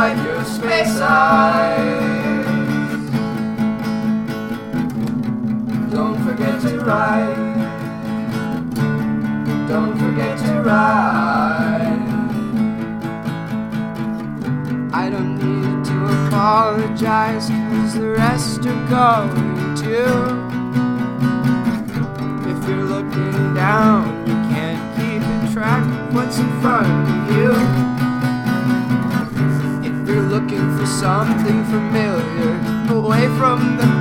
wipe your space eyes. Don't forget to write. Don't forget to write. I don't need to apologize, cause the rest are going to. If you're looking down, you can't keep track of what's in front of you. For something familiar, away from the